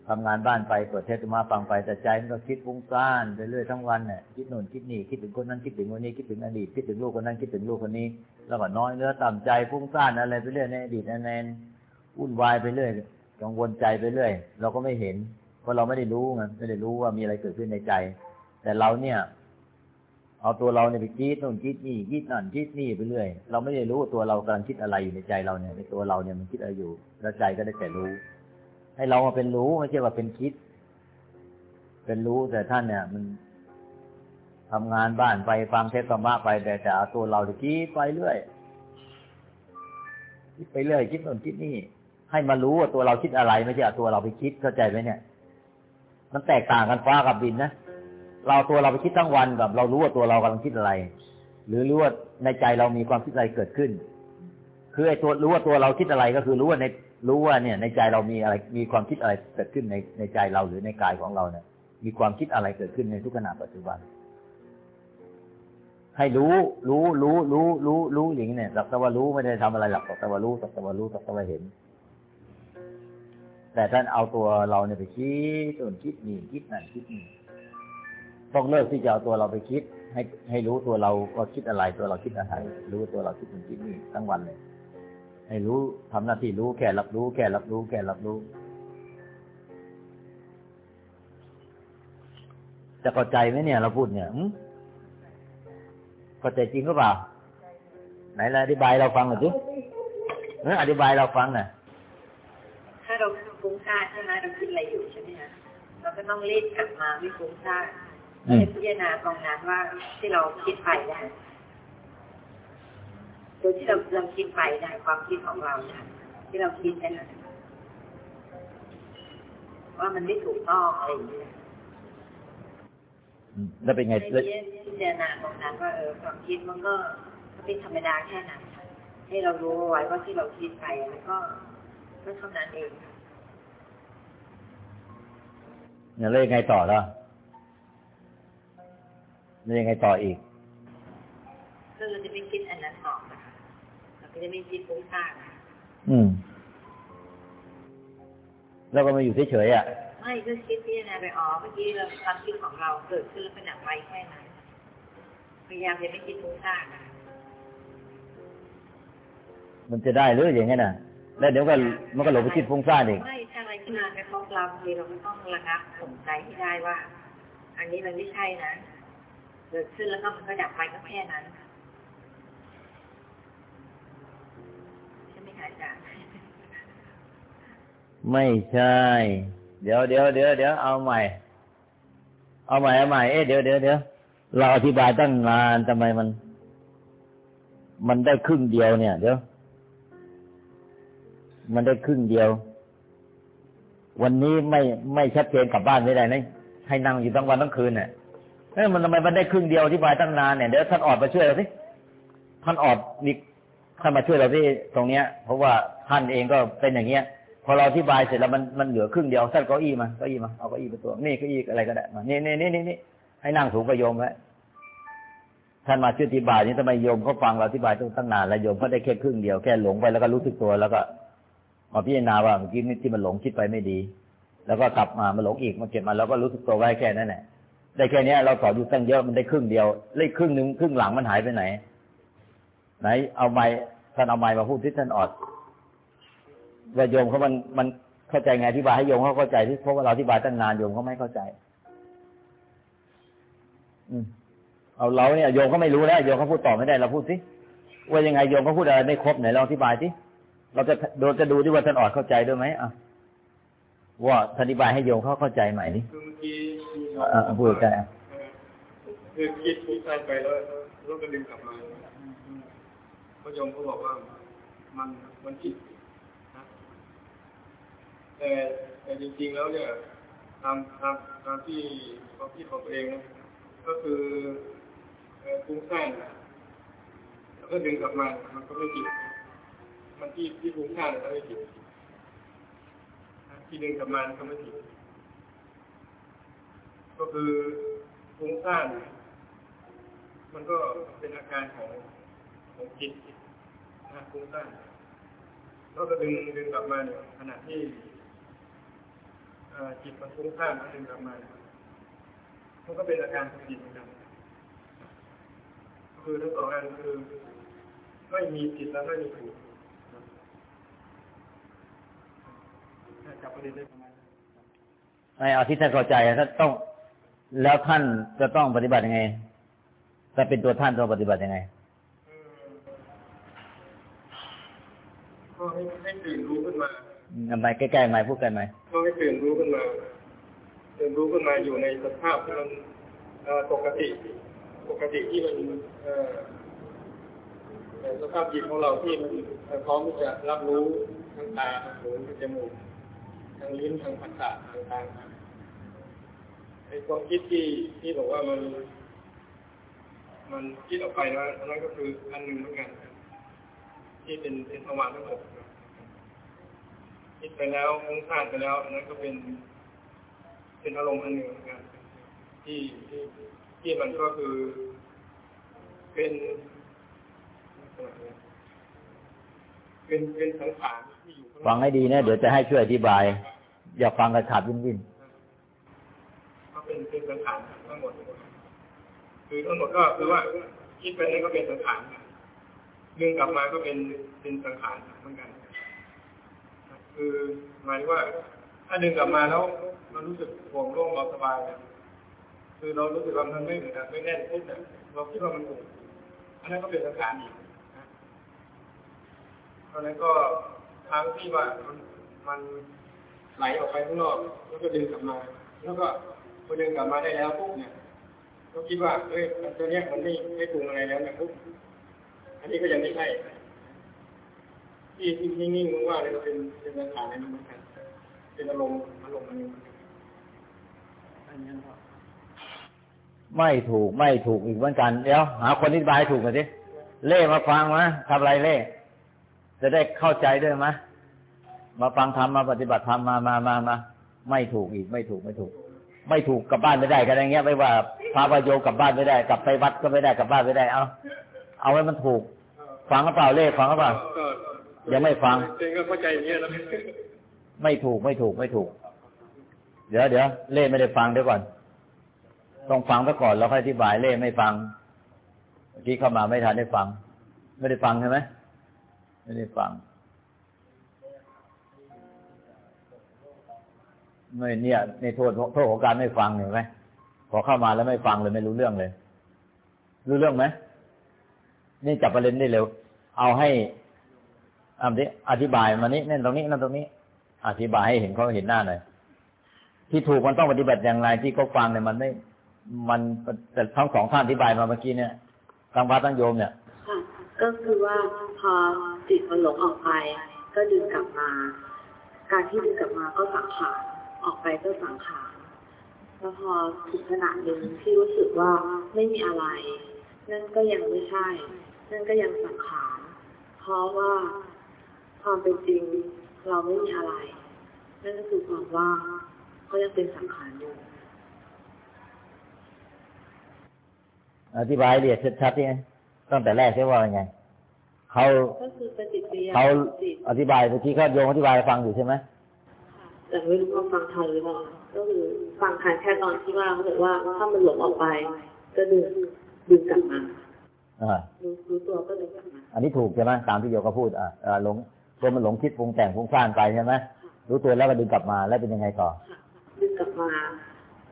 ทำงานบ้านไปเปิดเทปธรรมะฟังไปแต่ใจมันก็คิดฟุ้งซ่านไปเรื่อยทั้งวันเนี่ยคิดโน่นคิดนี่คิดถึงคนนั้นคิดถึงคนนี้คิดถึงอดีตคิดถึงลูกคนนั้นคิดถึงลูกคนนี้ แล้วก็น้อยเนื้อต่ำใจฟุ้งซ่านอะไรไปเรื่อยในอดีตในแนนวุ่นวายไปเรื่อยกังวลใจไปเรื่อย เราก็ไม่เห็นเพราะเราไม่ได้รู้ไงไม่ได้รู้ว่ามีอะไรเกิดขึ้นในใจ แต่เราเนี่ย เอาตัวเราเนี่ยไปคิดโน่นคิดนี่คิดนั่นคิดนี่ไปเรื่อย เราไม่ได้รู้ว่าตัวเรากำลังคิดอะไรอยู่ในใจเราเนี่ยในตัวเราเนี่ยมันคิดอะไรอยู่แล้วใจก็ได้แต่รู้ ให้เรามาเป็นรู้ไม่ใช่ว่าเป็นคิด เป็นรู้แต่ท่านเนี่ย มันทำงานบ้านไปฟังเทศธรรมะไปแต่แต่เอาตัวเราจะคิดไปเรื่อยคิดไปเรื่อยคิดโน่นคิดนี่ ให้มารู้ว่าตัวเราคิดอะไรไม่ใช่เอาตัวเราไปคิดเข้าใจไหมเนี่ย มันแตกต่างกันฟ้ากับดินนะ เราตัวเราไปคิดทั้งวันกับเรารู้ว่าตัวเรากำลังคิดอะไร หรือรู้ว่าในใจเรามีความคิดอะไรเกิดขึ้น คือไอ้ตัวรู้ว่าตัวเราคิดอะไรก็คือรู้ว่าในรู้ว่าเนี่ย ในใจเรามีอะไรมีความคิดอะไรเกิดขึ้นในในใจเราหรือในกายของเราเนี่ย มีความคิดอะไรเกิดขึ้นในทุกขณะปัจจุบัน ให้รู้รู้รู้รู้รู้รู้อย่างนี้เนี่ยสักแต่ว่ารู้ไม่ได้ทำอะไรหรอกสักแต่ว่ารู้สักแต่ว่ารู้สักแต่ว่าเห็นแต่ท่านเอาตัวเราเนี่ยไปคิดส่วนคิดนี่คิดนั่นคิดนี่ ต้องเลิกที่จะเอาตัวเราไปคิด ให้ให้รู้ตัวเราว่าคิดอะไรตัวเราคิดอะไรรู้ตัวเราคิดถึงคิดนี่ทั้งวันเลย ให้รู้ทำหน้าที่รู้แค่รับรู้ แค่รับรู้ แค่รับรู้ จะเข้าใจไหมเนี่ยเราพูดเนี่ยเข้าใจจริงหรือเปล่า ไหนละอธิบายเราฟังหน่อยสิเอออธิบายเราฟังหน่อยถ้าเราฟุ้งซ่านใช่ไหมเราคิดอะไรอยู่ใช่ไหมคะเราก็ต้องรีบกลับมาไม่ฟุ้งซ่าน ให้พิจารณาตรงนั้นว่าที่เราคิดไปนะโดยที่เราเราคิดไปนะความคิดของเรานะที่เราคิดไปนะว่ามันไม่ถูกต้องอะไรอย่างเงี้ยอืมแล้วเป็นไงให้แล้วพิจารณาตรงนั้นว่าเออความคิดมันก็เป็นธรรมดาแค่นั้นให้เรารู้เอาไว้ว่าที่เราคิดไปแล้วก็ก็เท่านั้นเองเนี่ยแล้วยังไงต่อแล้ว แล้วยังไงต่ออีกก็เราจะไม่คิดอันนั้นต่อนะคะเราก็จะไม่คิดฟุ้งซ่านนะคะอืม แล้วก็มาอยู่เฉยๆอะไม่ก็คิดพิจารณาไปอ๋อเมื่อกี้เราความคิดของเราเกิดขึ้นแล้วเป็นอย่างไรแค่นั้นพยายามจะไม่คิดฟุ้งซ่านนะคะมันจะได้หรืออย่างงั้นน่ะ แล้วเดี๋ยวก็มันก็หลงไปคิดฟุ้งซ่านอีกไม่ถ้าอะไรขึ้นมาในครอบเราบางทีเราก็ต้องระงับสงสัยให้ได้ว่า อันนี้มันไม่ใช่นะ เกิดขึ้นแล้วก็มันก็ดับไปก็แค่นั้นใช่ไหมคะอาจารย์ไม่ใช่ เดี๋ยวเดี๋ยวเดี๋ยวเดี๋ยวเอาใหม่ เอาใหม่เอาใหม่เอ๊ะเดี๋ยวเดี๋ยวเดี๋ยวเราอธิบายตั้งนานทำไมมัน มันได้ครึ่งเดียวเนี่ย เดี๋ยว มันได้ครึ่งเดียว วันนี้ไม่ไม่ชัดเจนกลับบ้านไม่ได้นะให้นั่งอยู่ทั้งวันทั้งคืนเนี่ย เอ้มันทำไมมันได้ครึ่งเดียวอธิบายตั้งนานเนี่ยเดี๋ยวท่านออดมาช่วยเราสิท่านออดนี่ท่านมาช่วยเราที่ตรงเนี้ย เพราะว่าท่านเองก็เป็นอย่างเงี้ย พอเราอธิบายเสร็จแล้วมันมันเหลือครึ่งเดียวท่านเก้าอี้มาเก้าอี้มาเอาเก้าอี้ไปตัวนี่เก้าอี้อะไรก็ได้มานี่นี่นี่นี่นี่ให้นั่งสูงประโยมไว้ท่านมาช่วยอธิบายนี่ทำไมโยมเขาฟังเราอธิบายตั้งนานแล้วโยมเขาได้แค่ครึ่งเดียวแค่หลงไปแล้วก็รู้สึกตัวแล้วก็มาพิจารณาว่าเมื่อกี้นี่ที่มันหลงคิดไปไม่ดี แล้วก็กลับมามาหลงอีกมาเก็บมาแล้วก็รู้สึกตัวไว้แค่นั้นแหละ ได้แค่เนี้ยเราสอนอยู่ตั้งเยอะมันได้ครึ่งเดียวเลขครึ่งหนึ่งครึ่งหลังมันหายไปไหน ไหน เอาไม้ท่านเอาไม้มาพูดที่ท่านออดว่าโยมเขามันมันเข้าใจไงอธิบายให้โยมเขาเข้าใจที่เพราะว่าเราอธิบายตั้งนานโยมเขาไม่เข้าใจ อืมเอาเราเนี่ยโยมเขาไม่รู้แล้วโยมเขาพูดต่อไม่ได้เราพูดสิว่ายังไงโยมเขาพูดอะไรไม่ครบไหนเราอธิบายสิเราจะโดนจะดูที่ว่าท่านออดเข้าใจด้วยไหมอะว่าท่านอธิบายให้โยมเขาเข้าใจใหม่ดิคือเมื่อกี้ อะอะพูดกันอะคือคิดฟุ้งซ่านไปแล้วแล้วก็ดึงกลับมาพระยมก็บอกว่ามันมันผิดนะแต่แต่จริง ๆ แล้วเนี่ยตามตามตามที่ความคิดของตัวเองนะก็คือฟุ้งซ่านนะแล้วก็ดึงกลับมา มันก็ไม่ผิดมันที่ที่ฟุ้งซ่านก็ไม่ผิดที่ดึงกลับมาก็ไม่ผิด ก็คือฟุ้งซ่านมันก็เป็นอาการของของจิตนะฟุ้งซ่านแล้วก็ดึงดึงกลับมาเนี่ยขณะที่จิตมันฟุ้งซ่านแล้วดึงกลับมาเนี่ยมันก็เป็นอาการของจิตเหมือนกันคือทั้งสองอันคือไม่มีผิดและไม่มีถูกจับประเด็นได้ประมาณไม่เอาที่ท่านเข้าใจอะท่านต้อง แล้วท่านจะต้องปฏิบัติยังไงถ้าเป็นตัวท่านต้องปฏิบัติยังไงก็ให้ให้ตื่นรู้ขึ้นมาทำไมใกล้ๆไหมพูดกันไหมก็ให้ตื่นรู้ขึ้นมาตื่นรู้ขึ้นมาอยู่ในสภาพที่มันเอ่อปกติ ปกติที่มันเอ่อเอ่อสภาพจิตของเราที่มันเอ่อพร้อมที่จะรับรู้ทางตาทางหูทางจมูกทางลิ้นทางผัสสะต่างๆ ไอ้ความคิดที่ที่บอกว่ามันมันคิดออกไปนะอันนั้นก็คืออันหนึ่งเหมือนกันที่เป็นเป็นสภาวะทั้งหมดคิดไปแล้วฟุ้งซ่านไปแล้วอันนั้นก็เป็น เป็นอารมณ์อันหนึ่งเหมือนกันที่ที่ที่มันก็คือเป็นเป็นเป็นสังขารที่อยู่ฟังให้ดีนะเดี๋ยวจะให้ช่วยอธิบาย อย่าฟังกระขาดวิ่นวิ่น เป็นเป็นสังขารทั้งหมด คือทั้งหมดก็คือว่าคิดไปนั้นก็เป็นสังขารดึงกลับมาก็เป็นเป็นสังขารเหมือนกัน คือหมายว่า ถ้าดึงกลับมาแล้วมันรู้สึกโปร่งโล่งเบาสบายเนี่ยคือเรารู้สึกว่ามันไม่เหมือนกันไม่แน่นขึ้นเนี่ยเราคิดว่ามันถูกอันนั้นก็เป็นสังขารอีกนะตอนนั้นก็ทางที่ว่ามันมันไหลออกไปข้างนอก แล้วก็ดึงกลับมา แล้วก็ พอดึงกลับมาได้แล้วปุ๊บเนี่ยก็คิดว่าเอ้ยตัวเนี้ยมันไม่ไม่ปรุงอะไรแล้วนี่ยปุ๊บอันนี้ก็ยังไม่ใช่ที่ที่นิ่งๆว่างๆเลยก็เป็นเป็นสังขารอันนี้เหมือนกันเป็นอารมณ์อารมณ์อันนี้เหมือนกันอันนี้ก็ไม่ถูกไม่ถูกอีกเหมือนกันเดี๋ยวหาคนอธิบายถูกหน่อยสิเล่มาฟังมะทำไรเล่ จะได้เข้าใจด้วยมะมาฟังธรรมมาปฏิบัติธรรมมามามามาไม่ถูกอีกไม่ถูกไม่ถูก ไม่ถูกกลับบ้านไม่ได้กันอย่างเงี้ย ไม่ว่าพาประโยกลับบ้านไม่ได้ กลับไปวัดก็ไม่ได้กลับบ้านไม่ได้ เอาเอาไว้มันถูก ฟังก็เปล่าเล่ฟังก็เปล่าก็ยังไม่ฟังเจงก็เข้าใจอย่างเงี้ยนะไม่ถูกไม่ถูกไม่ถูก เดี๋ยวเดี๋ยวเล่ไม่ได้ฟังเดี๋ยวก่อน ต้องฟังซะก่อนแล้วค่อยอธิบายเล่ไม่ฟังเมื่อกี้เข้ามาไม่ทันได้ฟัง ไม่ได้ฟังใช่ไหมไม่ได้ฟัง ไม่เนี่ยในโทษโทษของการไม่ฟังเห็นไหมพอเข้ามาแล้วไม่ฟังเลยไม่รู้เรื่องเลย รู้เรื่องไหมนี่จับประเด็นได้เร็ว เอาให้อธิอธิบายมานี้นั่นตรงนี้นั่นตรงนี้ อธิบายให้เห็นเขาเห็นหน้าหน่อยที่ถูกมันต้องปฏิบัติอย่างไรที่เขาฟังเนี่ยมันไม่มันแต่ทั้งสองท่านอธิบายมาเมื่อกี้เนี่ยทั้งพระทั้งโยมเนี่ยก็คือว่าพอจิตมันหลงออกไป ก็ดึงกลับมา การที่ดึงกลับมาก็สังขาร ออกไปก็สังขารแล้วพอถึงขนาดหนึ่งที่รู้สึกว่าไม่มีอะไร นั่นก็ยังไม่ใช่ นั่นก็ยังสังขาร เพราะว่าความเป็นจริงเราไม่มีอะไร นั่นก็คือความว่างก็ยังเป็นสังขารอยู่ อธิบายละเอียดชัดๆนี่ตั้งแต่แรกใช่ว่ายังไงเขาก็คือปฏิกิริยาเขาของจิตอธิบายเมื่อกี้เขาโยมอธิบายให้ฟังอยู่ใช่ไหม แต่ไม่รู้ว่าฟังทันหรือเปล่าก็คือฟังทันแค่ตอนที่ว่าเขาบอกว่าถ้ามันหลงออกไป ก็ดึงดึงกลับมาอ่ารู้รู้ตัวก็ดึงกลับมาอันนี้ถูกใช่ไหมตามที่โยมก็พูดอ่าอ่าหลงตัวมันหลงคิดปรุงแต่งฟุ้งซ่านไปใช่ไหมรู้ตัวแล้วก็ดึงกลับมาแล้วเป็นยังไงต่อค่ะดึงกลับมา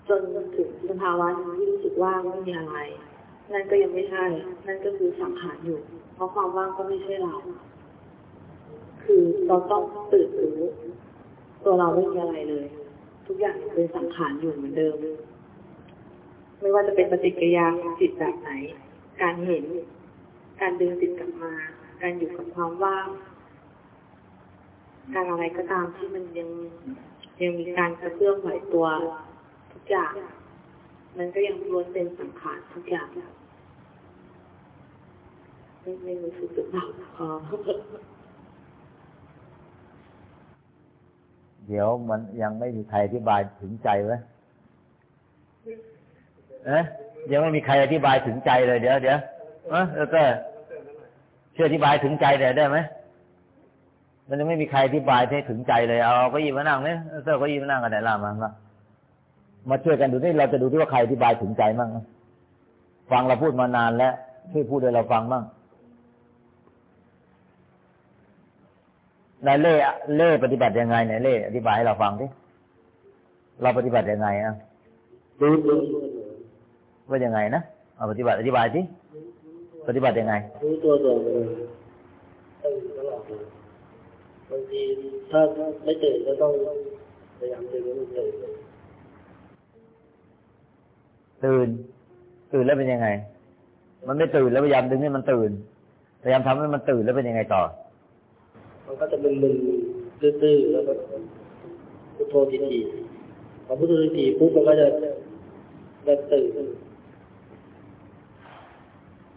จนถึงสภาวะหนึ่งที่รู้สึกว่าไม่มีอะไรนั่นก็ยังไม่ใช่ นั่นก็คือสังขารอยู่ เพราะความว่างก็ไม่ใช่เรา คือเราต้องตื่นรู้ ตัวเราไม่มีอะไรเลย ทุกอย่างยังเป็นสังขารอยู่เหมือนเดิม ไม่ว่าจะเป็นปฏิกิริยาของจิตแบบไหน การเห็น การดึงจิตกลับมา การอยู่กับความว่างการอะไรก็ตามที่มันยังยังมีการกระเพื่อมไหวตัว ทุกอย่างมันก็ยังล้วนเป็นสังขารทุกอย่างไม่ไม่รู้สึกหรือเปล่าอ๋อ เดี๋ยวมันยังไม่มีใครอธิบายถึงใจไว้เอ๊ะยังไม่มีใครอธิบายถึงใจเลยเดี๋ยวเดี๋ยวเออเออก็ช่วยอธิบายถึงใจได้ได้ไหมมันจะไม่มีใครอธิบายให้ถึงใจเลยเอาก็ยิมานั่งเนี่ยเสื้อเก็ยิมานั่งกันไหนล่ะมามามาช่วยกันดูนี่เราจะดูที่ว่าใครอธิบายถึงใจมั่งฟังเราพูดมานานแล้วช่วยพูดให้เราฟังบ้าง นายเล่เล่ปฏิบัติยังไงนายเล่อธิบายให้เราฟังดิเราปฏิบัติยังไงอะรู้ตัวว่ายังไงนะเอาปฏิบัติอธิบายสิปฏิบัติยังไงรู้ตัวตัวเองตื่นตลอดเลยบางทีถ้าไม่ตื่นก็ต้องพยายามตื่นให้มันตื่นตื่น ตื่นแล้วเป็นยังไง มันไม่ตื่นแล้วพยายามดึงให้มันตื่น พยายามทำให้มันตื่นแล้วเป็นยังไงต่อ มันก็จะมึนๆตื้อๆแล้วก็พุทโธทีๆพอพุทโธทีๆปุ๊บมันก็จะจะตื่น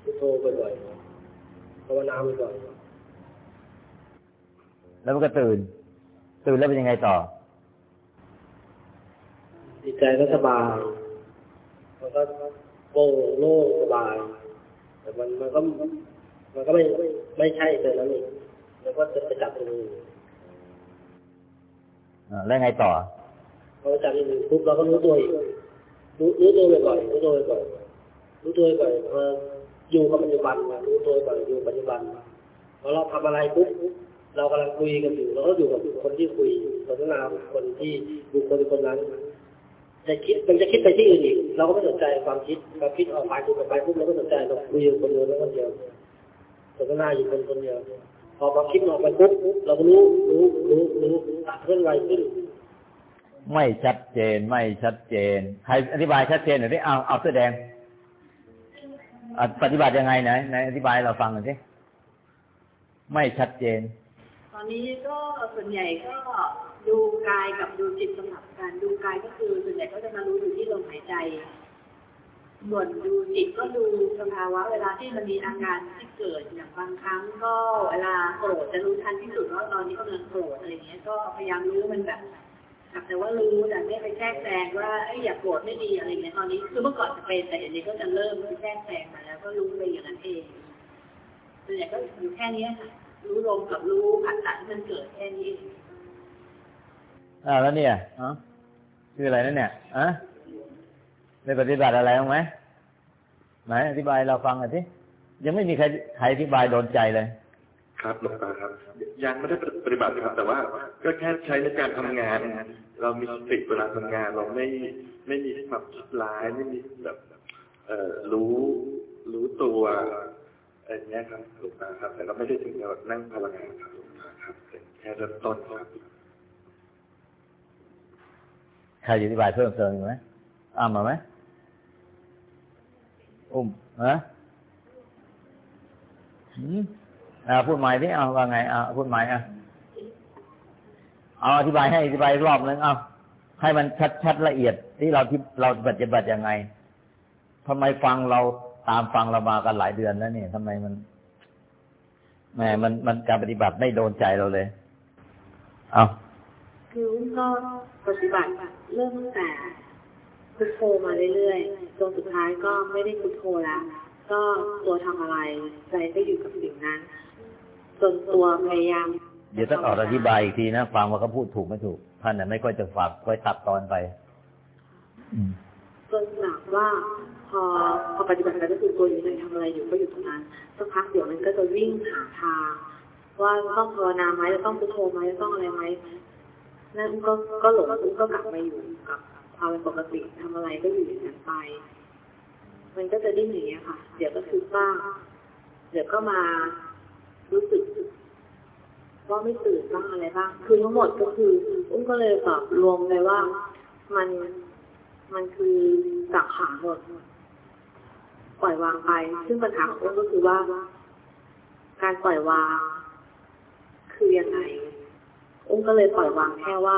พุทโธบ่อยๆภาวนาบ่อยแล้วมันก็ตื่น ตื่นแล้วเป็นยังไงต่อจิตใจก็สบายมันก็โปร่งโล่งสบาย แต่มันมันก็มันก็ไม่ไม่ใช่เลยนั้นเอง แล้วก็จะไปจับตรงนี้อ่าแล้วไงต่อพอจับอย่างหนึ่งปุ๊บเราก็รู้ตัวอีกรู้รู้ตัวบ่อยๆรู้ตัวบ่อยๆรู้ตัวบ่อยๆพออยู่กับปัจจุบันนะรู้ตัวบ่อยอยู่ปัจจุบันพอเราทำอะไรปุ๊บเรากำลังคุยกันอยู่เราก็อยู่กับคนที่คุยสนทนากับคนที่บุคคลคนนั้นจะคิดมันจะคิดไปที่อื่นอีกเราก็ไม่สนใจความคิดความคิดออกไปคุยกันไปปุ๊บเราก็สนใจเราคุยอยู่คนเดียวแล้วคนเดียวสนทนาอยู่คนคนเดียว พอความคิดออกไปปุ๊บเราก็รู้รู้รู้รู้ตัดเคลื่อนไหวขึ้นไม่ชัดเจนไม่ชัดเจน ใครอธิบายชัดเจนหน่อยดิเอาเอาเสื้อแดงอะปฏิบัติยังไงไหนไหนอธิบายให้เราฟังหน่อยสิไม่ชัดเจน ตอนนี้ก็ส่วนใหญ่ก็ดูกายกับดูจิตสลับกันดูกายก็คือส่วนใหญ่ก็จะมารู้อยู่ที่ลมหายใจ ส่วนดูจิตก็ดูสภาวะเวลาที่มันมีอาการที่เกิดอย่างบางครั้งก็เวลาโกรธจะรู้ทันที่สุดว่าตอนนี้กำลังโกรธอะไรเงี้ยก็พยายามรู้มันแบบแต่ว่ารู้แต่ไม่ไปแทรกแซงว่าเอ้ยอย่าโกรธไม่ดีอะไรเงี้ยตอนนี้คือเมื่อก่อนจะเป็นแต่เดี๋ยวนี้ก็จะเริ่มไปแทรกแซงมาแล้วก็รู้ไปอย่างนั้นเองส่วนใหญ่ก็อยู่แค่นี้ค่ะรู้ลมกับรู้ผัสสะที่มันเกิดแค่นี้เองอ่าแล้วเนี่ยอ๋อคืออะไรนั่นเนี่ยอะ ได้ปฏิบัติอะไรบ้างไหมไหนอธิบายเราฟังหน่อยสิยังไม่มีใครใครอธิบายโดนใจเลย ครับหลวงตาครับ ยังไม่ได้ปฏิบัติครับ แต่ว่าก็แค่ใช้ในการทำงาน เรามีสติเวลาทำงาน เราไม่ไม่มีแบบคิดร้ายไม่มีแบบ เอ่อรู้รู้ตัวอะไรเงี้ยครับหลวงตาครับ แต่ก็ไม่ได้ถึงกับนั่งภาวนาครับหลวงตาครับเป็นแค่เริ่มต้นครับใครจะอธิบายเพิ่มเติมอีกไหมอ้ามาไหม อุ้มฮะหืมอ่าพูดใหม่ที่เอาว่าไงอ่าพูดใหม่อะเอาอธิบายให้อธิบายรอบนึงเอาให้มันชัดชัดละเอียดที่เราที่เราปฏิบัติยังไงทำไมฟังเราตามฟังเรามากันหลายเดือนแล้วเนี่ยทำไมมันแหมมันมันการปฏิบัติไม่โดนใจเราเลย เอาคืออุ้มก็ปฏิบัติเริ่มตั้งแต่ พุทโธมาเรื่อยๆจนสุดท้ายก็ไม่ได้พุทโธแล้วก็ตัวทำอะไรใจก็อยู่กับสิ่งนั้นจนตัวพยายาม เดี๋ยวต้องออกอธิบายอีกทีนะฟังว่าเขาพูดถูกไม่ถูก ท่านน่ะไม่ค่อยจะฝากค่อยตัดตอนไปอืมจนหนักว่าพอพอปฏิบัติไปก็คือตัวอยู่ในทำอะไรอยู่ก็อยู่ตรงนั้นสักพักเดี๋ยวมันก็จะวิ่งหาทางว่าต้องภาวนาไหมจะต้องพุทโธไหมจะต้องอะไรไหมนั่นก็ก็หลงอุ้มก็กลับมาอยู่กับ ความเป็นปกติทำอะไรก็อยู่อย่างนั้นไป มันก็จะดิ้นอย่างเงี้ค่ะ เดี๋ยวก็คือบ้าง เดี๋ยวก็มารู้สึกว่าไม่ตื่นบ้างอะไรบ้าง คือทั้งหมดก็คืออุ้มก็เลยแบบรวมเลยว่ามันมันคือสังขารหมดปล่อยวางไป ซึ่งปัญหาของอุ้มก็คือว่า การปล่อยวาง คือยังไงอุ้มก็เลยปล่อยวางแค่ว่า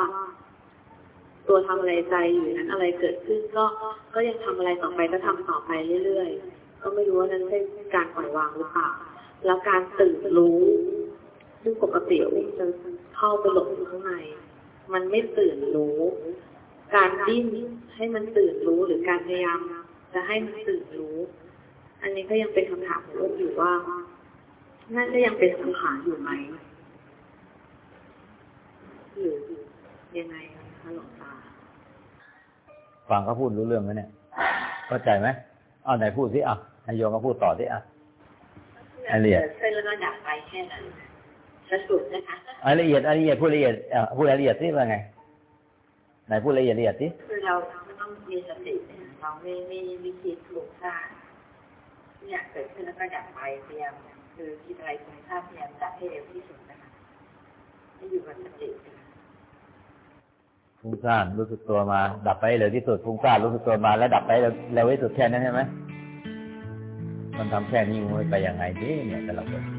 ตัวทำอะไรใจอยู่นั้นอะไรเกิดขึ้นก็ก็ยังทำอะไรต่อไปก็ทำต่อไปเรื่อยๆ ก็ไม่รู้ว่านั้นเป็นการปล่อยวางหรือเปล่า แล้วการตื่นรู้ซึ่งปกติอุ้มจะเข้าไปหลบอยู่ข้างใน มันไม่ตื่นรู้ การดิ้นให้มันตื่นรู้หรือการพยายามจะให้มันตื่นรู้ อันนี้ก็ยังเป็นคำถามของอุ้มอยู่ว่านั่นก็ยังเป็นสังขารอยู่ไหมหรือยังไงคะหลวง ฟังเขาพูดรู้เรื่องไหมเนี่ยเข้าใจไหมเอาไหนพูดสิอะนายโยมก็พูดต่อสิอะรายละเอียดเส้นแล้วก็ดับไปแค่นั้นสรุปนะคะรายละเอียดรายละเอียดพูดละเอียดเอ่อพูดรายละเอียดสิว่าไงไหนพูดละเอียดละเอียดสิคือเราไม่ต้องมีสติเราไม่ไม่ไม่คิดถูกซ่านเนี่ยเกิดขึ้นแล้วก็ดับไปพยายามคือคิดอะไรคุณค่าพยายามดับให้เร็วที่สุดนะคะให้อยู่กับสตินะคะ ฟุ้งซ่านรู้สึกตัวมา ดับไปเร็วที่สุดฟุ้งซ่านรู้สึกตัวมา แล้วดับไปเร็วเร็วที่สุดแค่นั้นใช่ไหมมันทำแค่นี้มันไปยังไงดิเนี่ยแต่ละคน